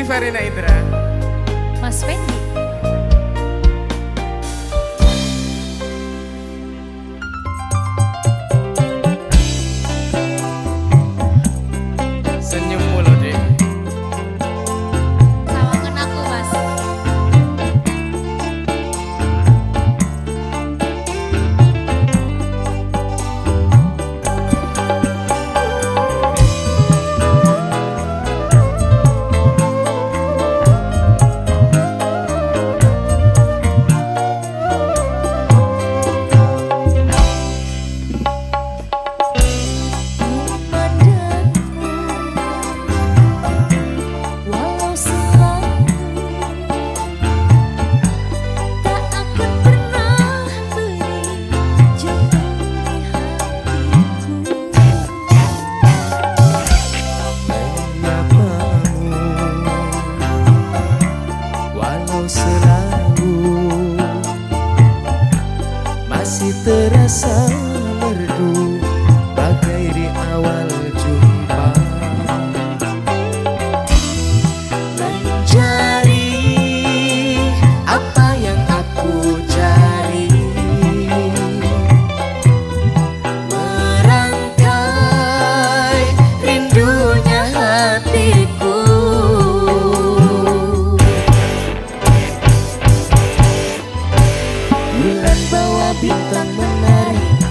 Di Farina Indra. Mas Fendi. bawa bintang menari.